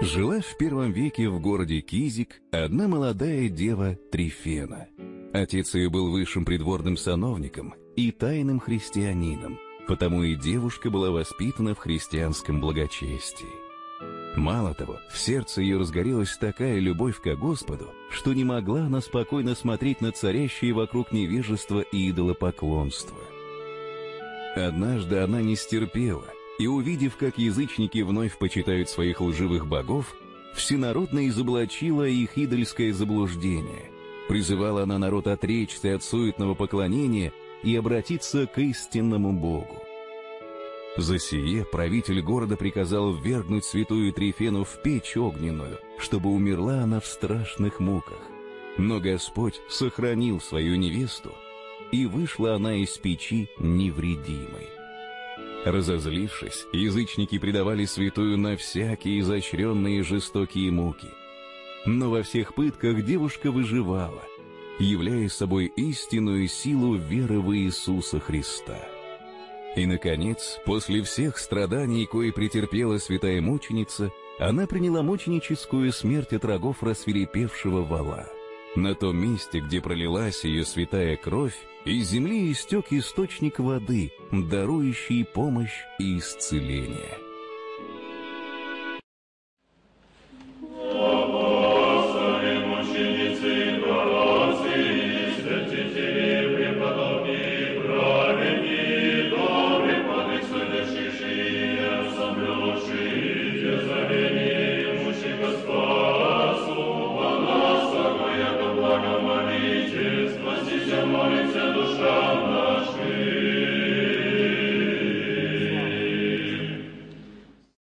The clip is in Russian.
Жила в первом веке в городе Кизик одна молодая дева Трифена. Отец ее был высшим придворным сановником и тайным христианином, потому и девушка была воспитана в христианском благочестии. Мало того, в сердце ее разгорелась такая любовь к Господу, что не могла она спокойно смотреть на царящее вокруг невежество и идолопоклонство. Однажды она не стерпела и, увидев, как язычники вновь почитают своих лживых богов, всенародно изоблачила их идольское заблуждение. Призывала она народ отречься от суетного поклонения и обратиться к истинному Богу. За сие правитель города приказал ввергнуть святую Трифену в печь огненную, чтобы умерла она в страшных муках. Но Господь сохранил свою невесту, и вышла она из печи невредимой. Разозлившись, язычники предавали святую на всякие изощренные жестокие муки. Но во всех пытках девушка выживала, являя собой истинную силу веры в Иисуса Христа. И, наконец, после всех страданий, кои претерпела святая мученица, она приняла мученическую смерть от рогов рассверепевшего вала. На том месте, где пролилась ее святая кровь, из земли истек источник воды, дарующий помощь и исцеление. молимся,